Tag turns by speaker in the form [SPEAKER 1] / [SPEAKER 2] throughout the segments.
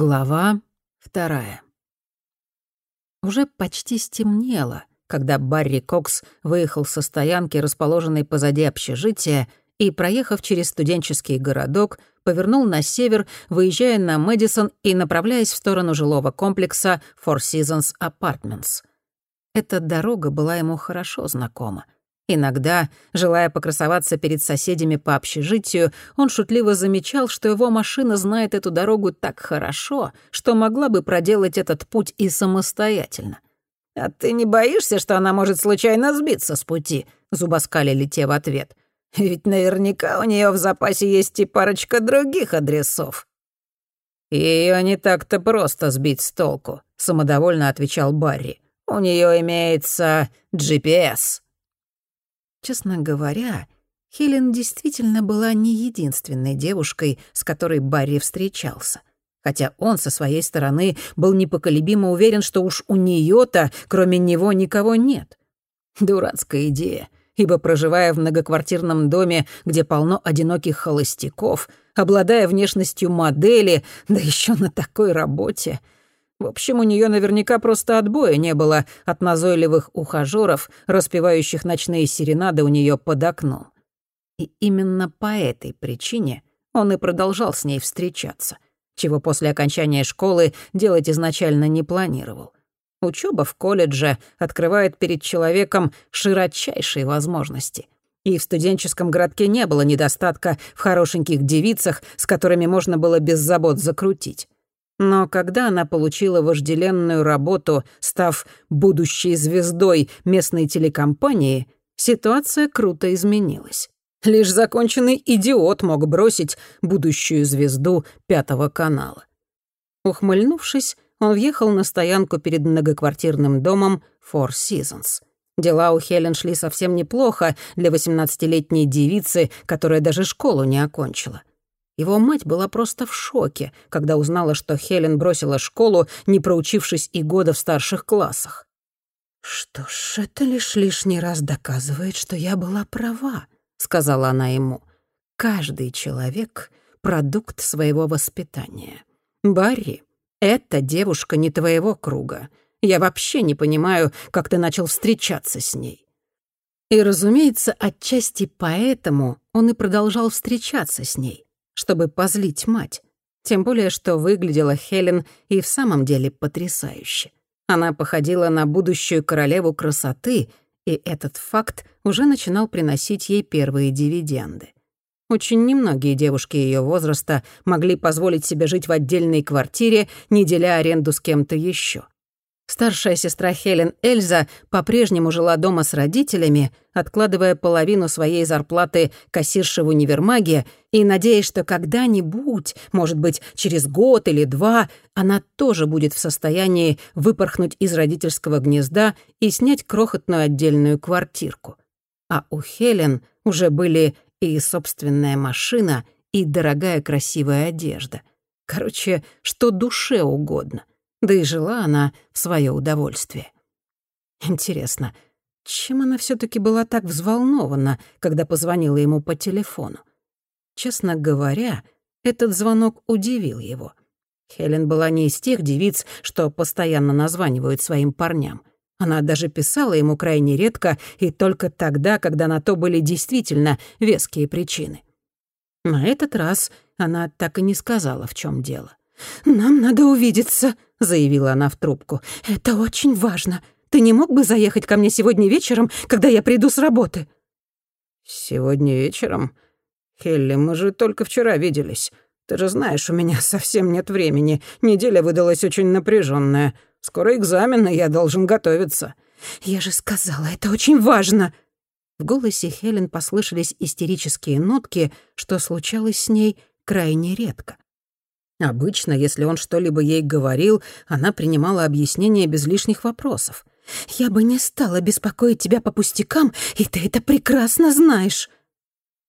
[SPEAKER 1] Глава вторая. Уже почти стемнело, когда Барри Кокс выехал со стоянки, расположенной позади общежития, и, проехав через студенческий городок, повернул на север, выезжая на Мэдисон и направляясь в сторону жилого комплекса Four Seasons Apartments. Эта дорога была ему хорошо знакома — Иногда, желая покрасоваться перед соседями по общежитию, он шутливо замечал, что его машина знает эту дорогу так хорошо, что могла бы проделать этот путь и самостоятельно. «А ты не боишься, что она может случайно сбиться с пути?» — зубоскалили те в ответ. «Ведь наверняка у нее в запасе есть и парочка других адресов». Ее не так-то просто сбить с толку», — самодовольно отвечал Барри. «У нее имеется GPS». Честно говоря, Хелен действительно была не единственной девушкой, с которой Барри встречался. Хотя он со своей стороны был непоколебимо уверен, что уж у нее-то, кроме него, никого нет. Дурацкая идея, ибо, проживая в многоквартирном доме, где полно одиноких холостяков, обладая внешностью модели, да еще на такой работе — в общем, у нее наверняка просто отбоя не было от назойливых ухажеров, распевающих ночные серенады у нее под окном. И именно по этой причине он и продолжал с ней встречаться, чего после окончания школы делать изначально не планировал. Учеба в колледже открывает перед человеком широчайшие возможности. И в студенческом городке не было недостатка в хорошеньких девицах, с которыми можно было без забот закрутить. Но когда она получила вожделенную работу, став будущей звездой местной телекомпании, ситуация круто изменилась. Лишь законченный идиот мог бросить будущую звезду Пятого канала. Ухмыльнувшись, он въехал на стоянку перед многоквартирным домом Four Seasons. Дела у Хелен шли совсем неплохо для 18-летней девицы, которая даже школу не окончила. Его мать была просто в шоке, когда узнала, что Хелен бросила школу, не проучившись и года в старших классах. «Что ж, это лишь лишний раз доказывает, что я была права», — сказала она ему. «Каждый человек — продукт своего воспитания. Барри, эта девушка не твоего круга. Я вообще не понимаю, как ты начал встречаться с ней». И, разумеется, отчасти поэтому он и продолжал встречаться с ней чтобы позлить мать. Тем более, что выглядела Хелен и в самом деле потрясающе. Она походила на будущую королеву красоты, и этот факт уже начинал приносить ей первые дивиденды. Очень немногие девушки ее возраста могли позволить себе жить в отдельной квартире, не деля аренду с кем-то еще. Старшая сестра Хелен Эльза по-прежнему жила дома с родителями, откладывая половину своей зарплаты кассирши в универмаге и надеясь, что когда-нибудь, может быть, через год или два, она тоже будет в состоянии выпорхнуть из родительского гнезда и снять крохотную отдельную квартирку. А у Хелен уже были и собственная машина, и дорогая красивая одежда. Короче, что душе угодно — да и жила она в свое удовольствие. Интересно, чем она все таки была так взволнована, когда позвонила ему по телефону? Честно говоря, этот звонок удивил его. Хелен была не из тех девиц, что постоянно названивают своим парням. Она даже писала ему крайне редко и только тогда, когда на то были действительно веские причины. На этот раз она так и не сказала, в чем дело. «Нам надо увидеться», — заявила она в трубку. «Это очень важно. Ты не мог бы заехать ко мне сегодня вечером, когда я приду с работы?» «Сегодня вечером? Хелли, мы же только вчера виделись. Ты же знаешь, у меня совсем нет времени. Неделя выдалась очень напряженная. Скоро экзамен, и я должен готовиться». «Я же сказала, это очень важно!» В голосе Хелен послышались истерические нотки, что случалось с ней крайне редко. Обычно, если он что-либо ей говорил, она принимала объяснение без лишних вопросов. «Я бы не стала беспокоить тебя по пустякам, и ты это прекрасно знаешь».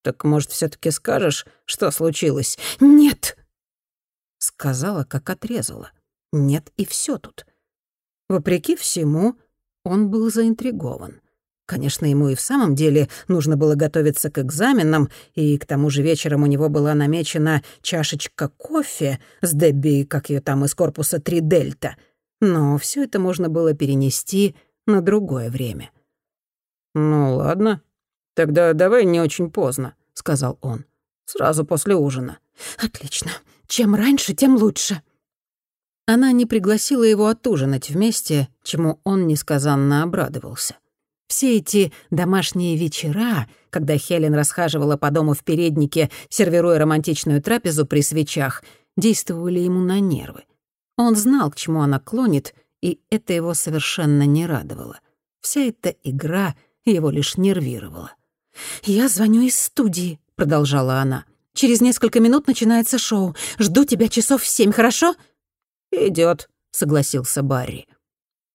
[SPEAKER 1] «Так, может, все таки скажешь, что случилось?» «Нет!» Сказала, как отрезала. «Нет, и все тут». Вопреки всему, он был заинтригован. Конечно, ему и в самом деле нужно было готовиться к экзаменам, и к тому же вечером у него была намечена чашечка кофе с Дебби, как ее там, из корпуса 3 Дельта. Но все это можно было перенести на другое время.
[SPEAKER 2] «Ну ладно, тогда давай не очень поздно», — сказал он. «Сразу после ужина».
[SPEAKER 1] «Отлично. Чем раньше, тем лучше». Она не пригласила его отужинать вместе, чему он несказанно обрадовался. Все эти домашние вечера, когда Хелен расхаживала по дому в переднике, сервируя романтичную трапезу при свечах, действовали ему на нервы. Он знал, к чему она клонит, и это его совершенно не радовало. Вся эта игра его лишь нервировала. «Я звоню из студии», — продолжала она. «Через несколько минут начинается шоу. Жду тебя часов в семь, хорошо?»
[SPEAKER 2] Идет,
[SPEAKER 1] согласился Барри.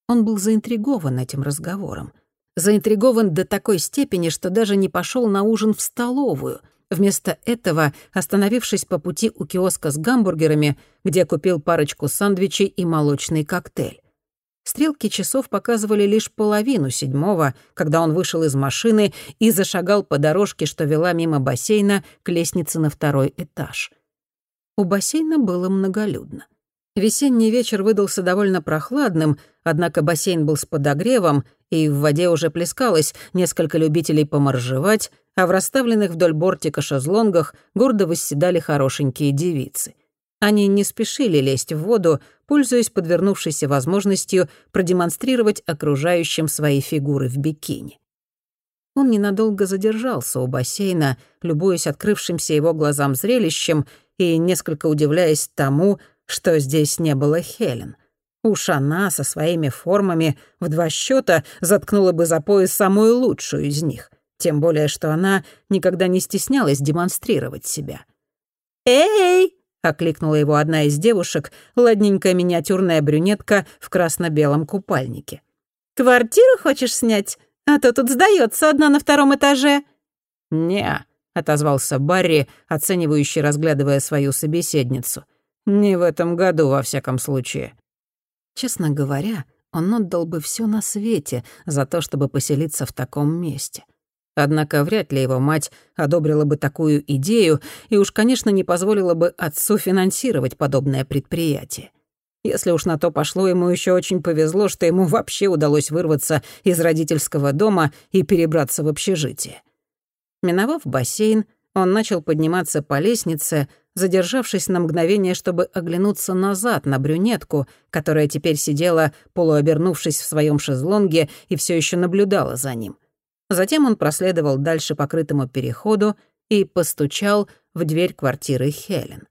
[SPEAKER 1] Он был заинтригован этим разговором заинтригован до такой степени, что даже не пошел на ужин в столовую. Вместо этого, остановившись по пути у киоска с гамбургерами, где купил парочку сандвичей и молочный коктейль. Стрелки часов показывали лишь половину седьмого, когда он вышел из машины и зашагал по дорожке, что вела мимо бассейна, к лестнице на второй этаж. У бассейна было многолюдно. Весенний вечер выдался довольно прохладным, однако бассейн был с подогревом, и в воде уже плескалось несколько любителей поморжевать, а в расставленных вдоль бортика шезлонгах гордо восседали хорошенькие девицы. Они не спешили лезть в воду, пользуясь подвернувшейся возможностью продемонстрировать окружающим свои фигуры в бикини. Он ненадолго задержался у бассейна, любуясь открывшимся его глазам зрелищем и несколько удивляясь тому, что здесь не было Хелен. Уж она со своими формами в два счета заткнула бы за пояс самую лучшую из них, тем более что она никогда не стеснялась демонстрировать себя. «Эй!» — окликнула его одна из девушек, ладненькая миниатюрная брюнетка в красно-белом купальнике. «Квартиру хочешь снять? А то тут сдается одна на втором этаже».
[SPEAKER 2] «Не», — отозвался Барри, оценивающий, разглядывая свою собеседницу. Не в этом году, во всяком случае.
[SPEAKER 1] Честно говоря, он отдал бы все на свете за то, чтобы поселиться в таком месте. Однако вряд ли его мать одобрила бы такую идею и уж, конечно, не позволила бы отцу финансировать подобное предприятие. Если уж на то пошло, ему еще очень повезло, что ему вообще удалось вырваться из родительского дома и перебраться в общежитие. Миновав бассейн, он начал подниматься по лестнице, задержавшись на мгновение, чтобы оглянуться назад на брюнетку, которая теперь сидела, полуобернувшись в своем шезлонге, и все еще наблюдала за ним. Затем он проследовал дальше по крытому переходу и постучал в дверь квартиры Хелен.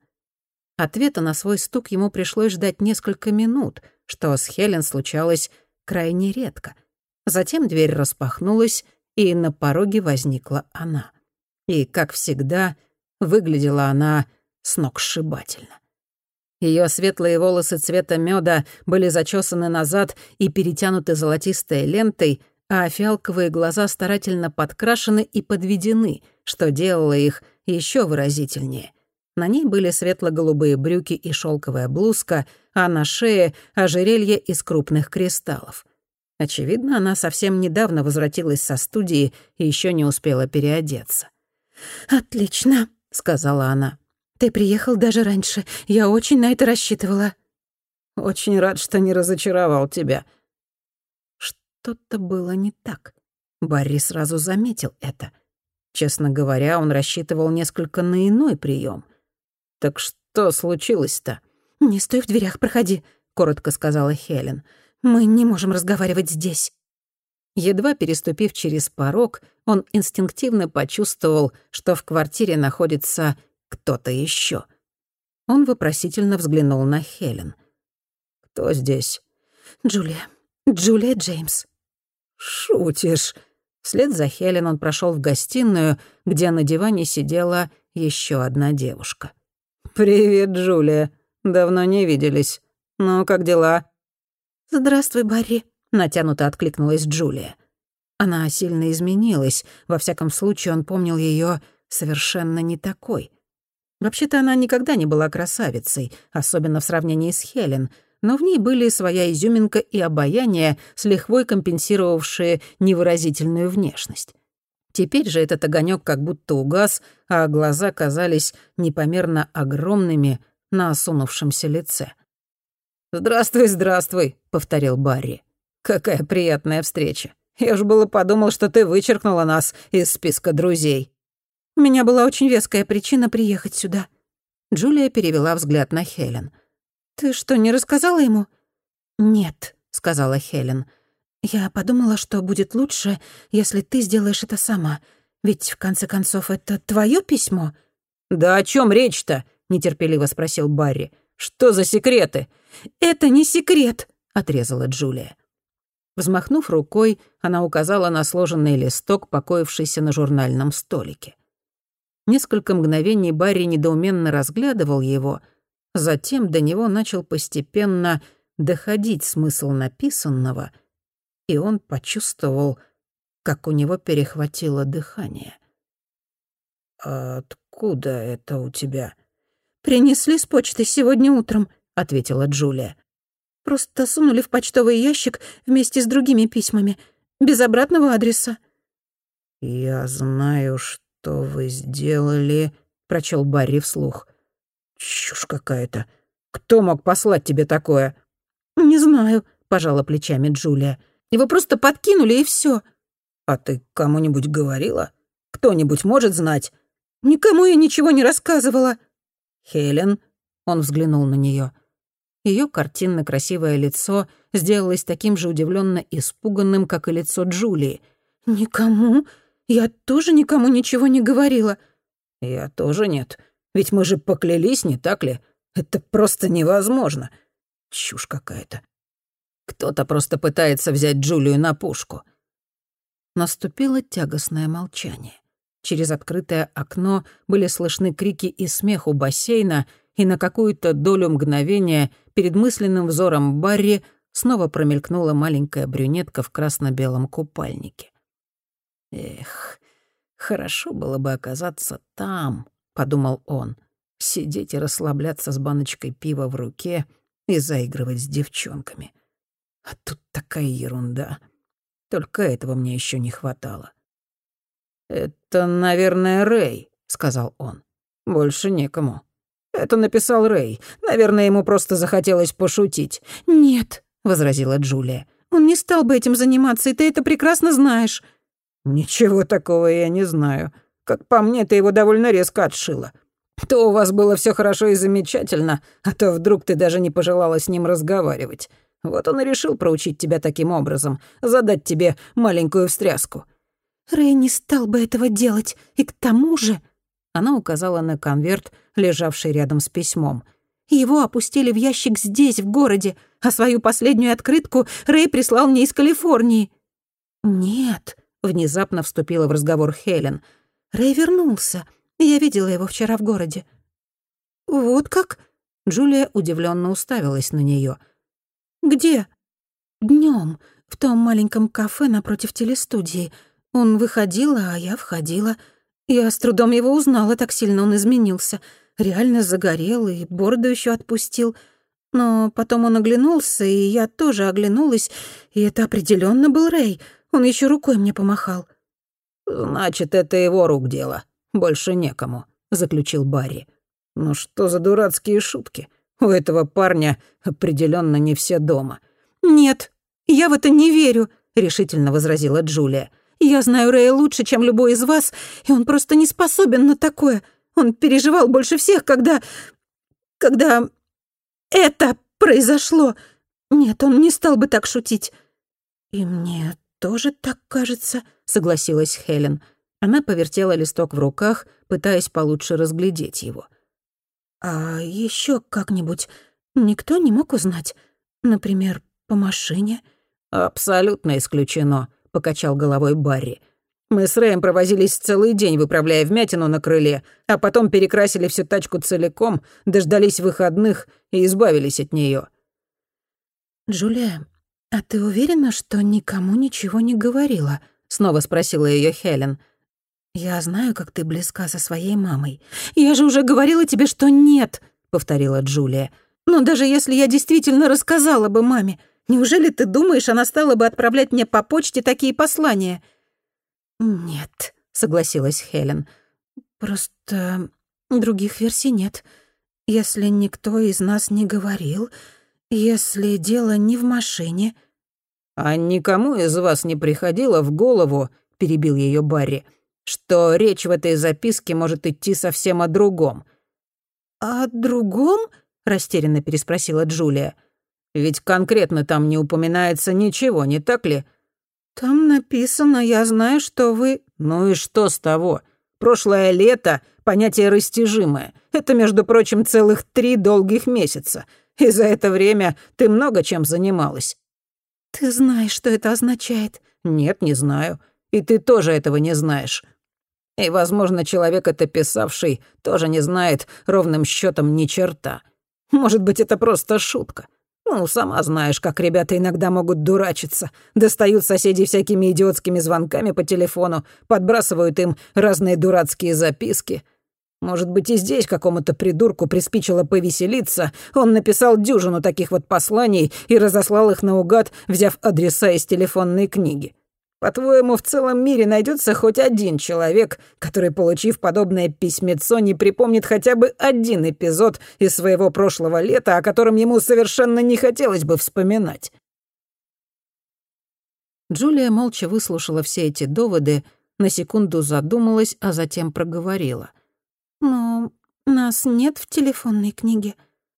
[SPEAKER 1] Ответа на свой стук ему пришлось ждать несколько минут, что с Хелен случалось крайне редко. Затем дверь распахнулась, и на пороге возникла она. И, как всегда, выглядела она сногсшибательно. Ее светлые волосы цвета меда были зачесаны назад и перетянуты золотистой лентой, а фиалковые глаза старательно подкрашены и подведены, что делало их еще выразительнее. На ней были светло-голубые брюки и шелковая блузка, а на шее — ожерелье из крупных кристаллов. Очевидно, она совсем недавно возвратилась со студии и еще не успела переодеться. «Отлично», — сказала она. «Ты приехал даже раньше. Я очень на это рассчитывала».
[SPEAKER 2] «Очень рад, что не разочаровал тебя».
[SPEAKER 1] Что-то было не так. Барри сразу заметил это. Честно говоря, он рассчитывал несколько на иной прием.
[SPEAKER 2] «Так что случилось-то?»
[SPEAKER 1] «Не стой в дверях, проходи», — коротко сказала Хелен. «Мы не можем разговаривать здесь». Едва переступив через порог, он инстинктивно почувствовал, что в квартире находится кто-то еще. Он вопросительно взглянул на Хелен.
[SPEAKER 2] «Кто здесь?»
[SPEAKER 1] «Джулия. Джулия Джеймс».
[SPEAKER 2] «Шутишь?»
[SPEAKER 1] Вслед за Хелен он прошел в гостиную, где на диване сидела еще одна девушка.
[SPEAKER 2] «Привет, Джулия. Давно не виделись. Ну, как дела?»
[SPEAKER 1] «Здравствуй, Барри», — натянуто откликнулась Джулия. Она сильно изменилась, во всяком случае он помнил ее совершенно не такой. Вообще-то она никогда не была красавицей, особенно в сравнении с Хелен, но в ней были своя изюминка и обаяние, с лихвой компенсировавшие невыразительную внешность. Теперь же этот огонек как будто угас, а глаза казались непомерно огромными на осунувшемся лице. «Здравствуй, здравствуй», — повторил Барри. «Какая приятная встреча. Я уж было подумал, что ты вычеркнула нас из списка друзей».
[SPEAKER 2] «У меня была очень веская причина приехать сюда».
[SPEAKER 1] Джулия перевела взгляд на Хелен.
[SPEAKER 2] «Ты что, не рассказала ему?»
[SPEAKER 1] «Нет», — сказала Хелен.
[SPEAKER 2] «Я подумала, что будет лучше, если ты сделаешь это сама. Ведь, в конце концов, это твое письмо».
[SPEAKER 1] «Да о чем речь-то?» — нетерпеливо спросил Барри. «Что за секреты?»
[SPEAKER 2] «Это не секрет», — отрезала Джулия.
[SPEAKER 1] Взмахнув рукой, она указала на сложенный листок, покоившийся на журнальном столике. Несколько мгновений Барри недоуменно разглядывал его, затем до него начал постепенно доходить смысл написанного, и он почувствовал, как у него перехватило дыхание. «Откуда это у тебя?»
[SPEAKER 2] «Принесли с почты сегодня утром», — ответила Джулия. Просто сунули в почтовый ящик вместе с другими письмами, без обратного адреса».
[SPEAKER 1] «Я знаю, что вы сделали», — прочел Барри вслух. «Чушь какая-то. Кто мог послать тебе такое?»
[SPEAKER 2] «Не знаю», — пожала плечами Джулия. «Его просто подкинули, и все.
[SPEAKER 1] «А ты кому-нибудь говорила? Кто-нибудь может знать?»
[SPEAKER 2] «Никому я ничего не рассказывала».
[SPEAKER 1] «Хелен?» — он взглянул на нее. Ее картинно красивое лицо сделалось таким же удивленно испуганным, как и лицо Джулии.
[SPEAKER 2] «Никому? Я тоже никому ничего не говорила».
[SPEAKER 1] «Я тоже нет. Ведь мы же поклялись, не так ли? Это просто невозможно. Чушь какая-то. Кто-то просто пытается взять Джулию на пушку». Наступило тягостное молчание. Через открытое окно были слышны крики и смех у бассейна, и на какую-то долю мгновения перед мысленным взором Барри снова промелькнула маленькая брюнетка в красно-белом купальнике. «Эх, хорошо было бы оказаться там», — подумал он, «сидеть и расслабляться с баночкой пива в руке и заигрывать с девчонками. А тут такая ерунда. Только этого мне еще не хватало». «Это, наверное, Рэй», — сказал он. «Больше некому». «Это написал Рэй. Наверное, ему просто захотелось пошутить».
[SPEAKER 2] «Нет», — возразила Джулия. «Он не стал бы этим заниматься, и ты это прекрасно знаешь».
[SPEAKER 1] «Ничего такого я не знаю. Как по мне, ты его довольно резко отшила. То у вас было все хорошо и замечательно, а то вдруг ты даже не пожелала с ним разговаривать. Вот он и решил проучить тебя таким образом, задать тебе маленькую встряску».
[SPEAKER 2] «Рэй не стал бы этого делать, и к тому же...»
[SPEAKER 1] Она указала на конверт, лежавший рядом с письмом.
[SPEAKER 2] «Его опустили в ящик здесь, в городе, а свою последнюю открытку Рэй прислал мне из Калифорнии». «Нет», — внезапно вступила в разговор Хелен. «Рэй вернулся. Я видела его вчера в городе». «Вот как?»
[SPEAKER 1] Джулия удивленно уставилась на нее.
[SPEAKER 2] «Где?» Днем, в том маленьком кафе напротив телестудии. Он выходил, а я входила. Я с трудом его узнала, так сильно он изменился. Реально загорел и бороду еще отпустил. Но потом он оглянулся, и я тоже оглянулась, и это определенно был Рэй. Он еще рукой мне помахал.
[SPEAKER 1] «Значит, это его рук дело. Больше некому», — заключил Барри. «Ну что за дурацкие шутки? У этого парня определенно не все дома».
[SPEAKER 2] «Нет, я в это не верю», — решительно возразила Джулия. Я знаю Рэя лучше, чем любой из вас, и он просто не способен на такое. Он переживал больше всех, когда... когда... это произошло. Нет, он не стал бы так шутить. И мне тоже так кажется, согласилась Хелен. Она повертела листок в руках, пытаясь получше разглядеть его. А еще как-нибудь никто не мог узнать? Например, по машине?
[SPEAKER 1] Абсолютно исключено, покачал головой Барри. Мы с Рэем провозились целый день, выправляя вмятину на крыле, а потом перекрасили всю тачку целиком, дождались выходных и избавились от нее.
[SPEAKER 2] «Джулия, а ты уверена, что никому ничего не говорила?» — снова спросила ее Хелен. «Я знаю, как ты близка со своей мамой. Я же уже говорила тебе, что нет!» — повторила Джулия. Но даже если я действительно рассказала бы маме, неужели ты думаешь, она стала бы отправлять мне по почте такие послания?» «Нет», — согласилась Хелен. «Просто других версий нет. Если никто из нас не говорил, если дело не в машине...»
[SPEAKER 1] «А никому из вас не приходило в голову, — перебил ее Барри, — что речь в этой записке может идти совсем о другом?»
[SPEAKER 2] «О другом?» — растерянно переспросила Джулия.
[SPEAKER 1] «Ведь конкретно там не упоминается ничего, не так ли?»
[SPEAKER 2] «Там написано, я знаю, что вы...»
[SPEAKER 1] «Ну и что с того? Прошлое лето — понятие растяжимое. Это, между прочим, целых три долгих месяца. И за это время ты много чем занималась».
[SPEAKER 2] «Ты знаешь, что это означает?»
[SPEAKER 1] «Нет, не знаю. И ты тоже этого не знаешь. И, возможно, человек, это писавший, тоже не знает ровным счетом ни черта. Может быть, это просто шутка. Ну, сама знаешь, как ребята иногда могут дурачиться. Достают соседей всякими идиотскими звонками по телефону, подбрасывают им разные дурацкие записки. Может быть, и здесь какому-то придурку приспичило повеселиться. Он написал дюжину таких вот посланий и разослал их наугад, взяв адреса из телефонной книги. По-твоему, в целом мире найдется хоть один человек, который, получив подобное письмецо, не припомнит хотя бы один эпизод из своего прошлого лета, о котором ему совершенно не хотелось бы вспоминать? Джулия молча выслушала все эти доводы, на секунду задумалась, а затем проговорила.
[SPEAKER 2] «Но нас нет в телефонной книге».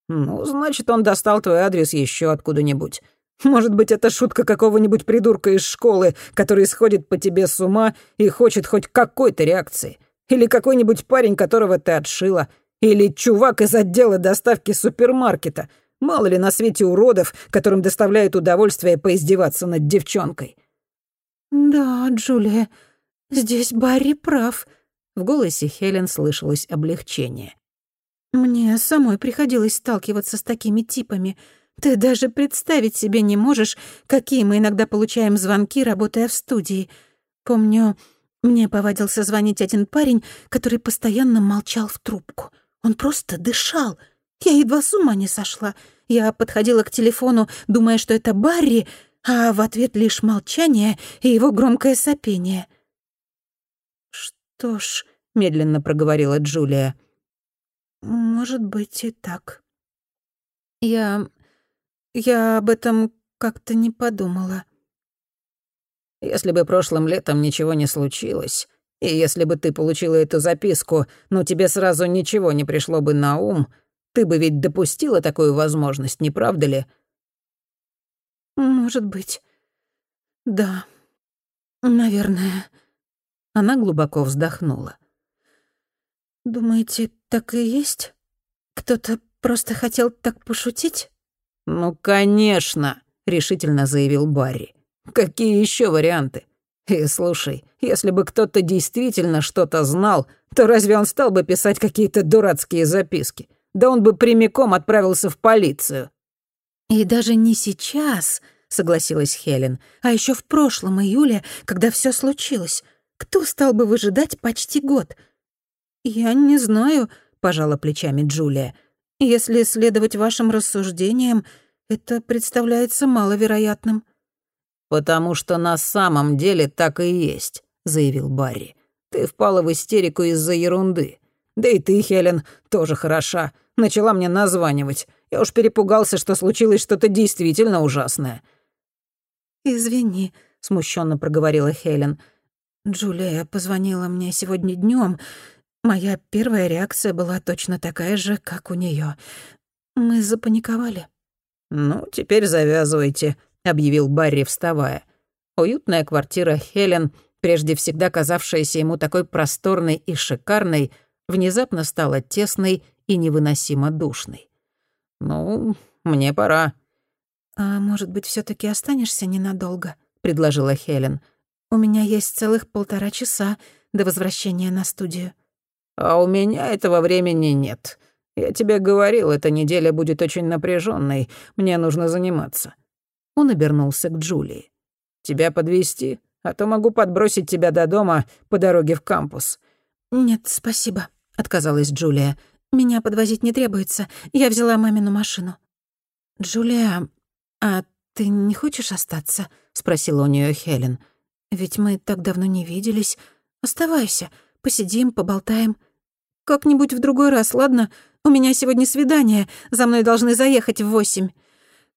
[SPEAKER 1] «Ну, значит, он достал твой адрес еще откуда-нибудь. Может быть, это шутка какого-нибудь придурка из школы, который сходит по тебе с ума и хочет хоть какой-то реакции. Или какой-нибудь парень, которого ты отшила. Или чувак из отдела доставки супермаркета. Мало ли на свете уродов, которым доставляет удовольствие поиздеваться над девчонкой.
[SPEAKER 2] «Да, Джулия, здесь Барри прав».
[SPEAKER 1] В голосе Хелен слышалось облегчение.
[SPEAKER 2] «Мне самой приходилось сталкиваться с такими типами». Ты даже представить себе не можешь, какие мы иногда получаем звонки, работая в студии. Помню, мне повадился звонить один парень, который постоянно молчал в трубку. Он просто дышал. Я едва с ума не сошла. Я подходила к телефону, думая, что это Барри, а в ответ лишь молчание и его громкое сопение. «Что ж», — медленно проговорила Джулия, — «может быть и так». Я я об этом как-то не подумала.
[SPEAKER 1] Если бы прошлым летом ничего не случилось, и если бы ты получила эту записку, но тебе сразу ничего не пришло бы на ум, ты бы ведь допустила такую возможность, не правда ли?
[SPEAKER 2] Может быть. Да. Наверное.
[SPEAKER 1] Она глубоко вздохнула.
[SPEAKER 2] Думаете, так и есть? Кто-то просто хотел так пошутить?
[SPEAKER 1] «Ну, конечно», — решительно заявил Барри. «Какие еще варианты? И слушай, если бы кто-то действительно что-то знал, то разве он стал бы писать какие-то дурацкие записки? Да он бы прямиком отправился в полицию».
[SPEAKER 2] «И даже не сейчас», — согласилась Хелен, «а еще в прошлом июле, когда все случилось. Кто стал бы выжидать почти год?» «Я не знаю», — пожала плечами Джулия. Если следовать вашим рассуждениям, это представляется маловероятным».
[SPEAKER 1] «Потому что на самом деле так и есть», — заявил Барри. «Ты впала в истерику из-за ерунды. Да и ты, Хелен, тоже хороша. Начала мне названивать. Я уж перепугался, что случилось что-то действительно ужасное».
[SPEAKER 2] «Извини», — смущенно проговорила Хелен. «Джулия позвонила мне сегодня днем. Моя первая реакция была точно такая же, как у неё. Мы запаниковали.
[SPEAKER 1] «Ну, теперь завязывайте», — объявил Барри, вставая. Уютная квартира Хелен, прежде всегда казавшаяся ему такой просторной и шикарной, внезапно стала тесной и невыносимо душной. «Ну, мне пора».
[SPEAKER 2] «А может быть, все таки останешься ненадолго?» — предложила Хелен. «У меня есть целых полтора часа до возвращения на студию».
[SPEAKER 1] А у меня этого времени нет. Я тебе говорил, эта неделя будет очень напряженной. Мне нужно заниматься». Он обернулся к Джулии. «Тебя подвести, а то могу подбросить тебя до дома по дороге в кампус».
[SPEAKER 2] «Нет, спасибо», — отказалась Джулия. Меня подвозить не требуется. Я взяла мамину машину». «Джулия, а ты не хочешь остаться?» — спросила у нее Хелен. «Ведь мы так давно не виделись. Оставайся, посидим, поболтаем. Как-нибудь в другой раз, ладно? У меня сегодня свидание, за мной должны заехать в восемь».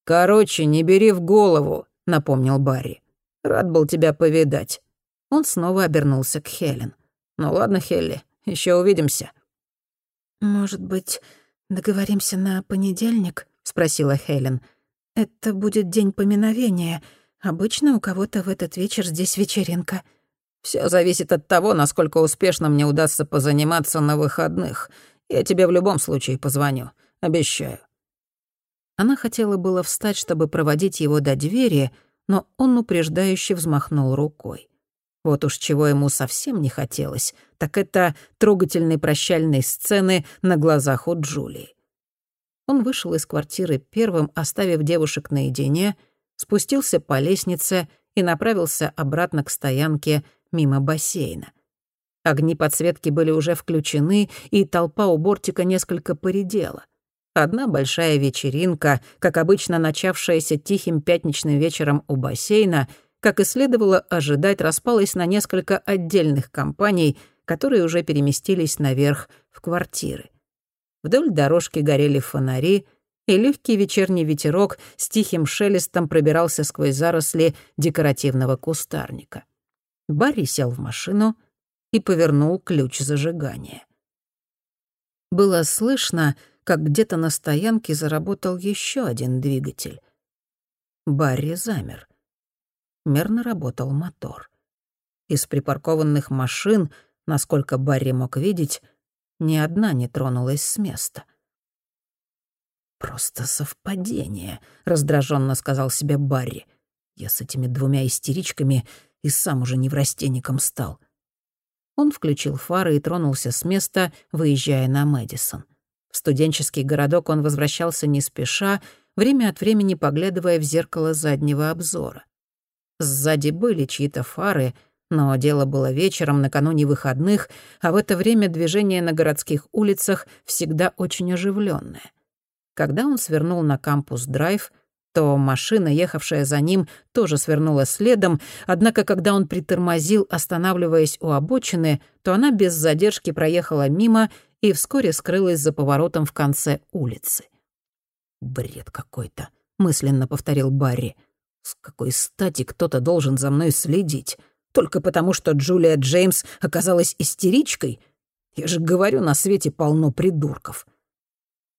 [SPEAKER 1] «Короче, не бери в голову», — напомнил Барри. «Рад был тебя повидать». Он снова обернулся к Хелен. «Ну ладно, Хелли, еще увидимся».
[SPEAKER 2] «Может быть, договоримся на понедельник?» — спросила Хелен. «Это будет день поминовения. Обычно у кого-то в этот вечер здесь вечеринка».
[SPEAKER 1] Все зависит от того, насколько успешно мне удастся позаниматься на выходных. Я тебе в любом случае позвоню. Обещаю». Она хотела было встать, чтобы проводить его до двери, но он упреждающе взмахнул рукой. Вот уж чего ему совсем не хотелось, так это трогательной прощальной сцены на глазах у Джулии. Он вышел из квартиры первым, оставив девушек наедине, спустился по лестнице и направился обратно к стоянке мимо бассейна. Огни подсветки были уже включены, и толпа у бортика несколько поредела. Одна большая вечеринка, как обычно начавшаяся тихим пятничным вечером у бассейна, как и следовало ожидать, распалась на несколько отдельных компаний, которые уже переместились наверх в квартиры. Вдоль дорожки горели фонари, и легкий вечерний ветерок с тихим шелестом пробирался сквозь заросли декоративного кустарника. Барри сел в машину и повернул ключ зажигания. Было слышно, как где-то на стоянке заработал еще один двигатель. Барри замер. Мерно работал мотор. Из припаркованных машин, насколько Барри мог видеть, ни одна не тронулась с места. «Просто совпадение», — раздраженно сказал себе Барри. «Я с этими двумя истеричками и сам уже неврастенником стал. Он включил фары и тронулся с места, выезжая на Мэдисон. В студенческий городок он возвращался не спеша, время от времени поглядывая в зеркало заднего обзора. Сзади были чьи-то фары, но дело было вечером, накануне выходных, а в это время движение на городских улицах всегда очень оживленное. Когда он свернул на кампус-драйв, то машина, ехавшая за ним, тоже свернула следом, однако когда он притормозил, останавливаясь у обочины, то она без задержки проехала мимо и вскоре скрылась за поворотом в конце улицы. «Бред какой-то», — мысленно повторил Барри. «С какой стати кто-то должен за мной следить? Только потому, что Джулия Джеймс оказалась истеричкой? Я же говорю, на свете полно придурков».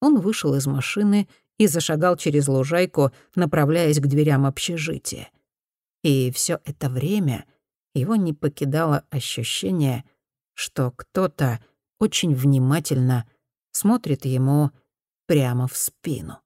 [SPEAKER 1] Он вышел из машины и зашагал через лужайку, направляясь к дверям общежития. И все это время его не покидало ощущение, что кто-то очень внимательно смотрит ему прямо в спину.